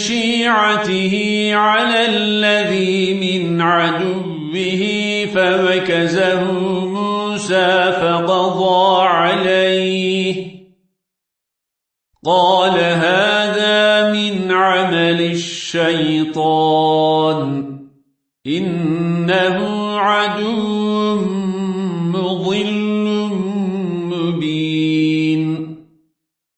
شيعته على الذي من عدوه فوكزه موسى فقضى عليه. قال هذا من عمل الشيطان إنه عدو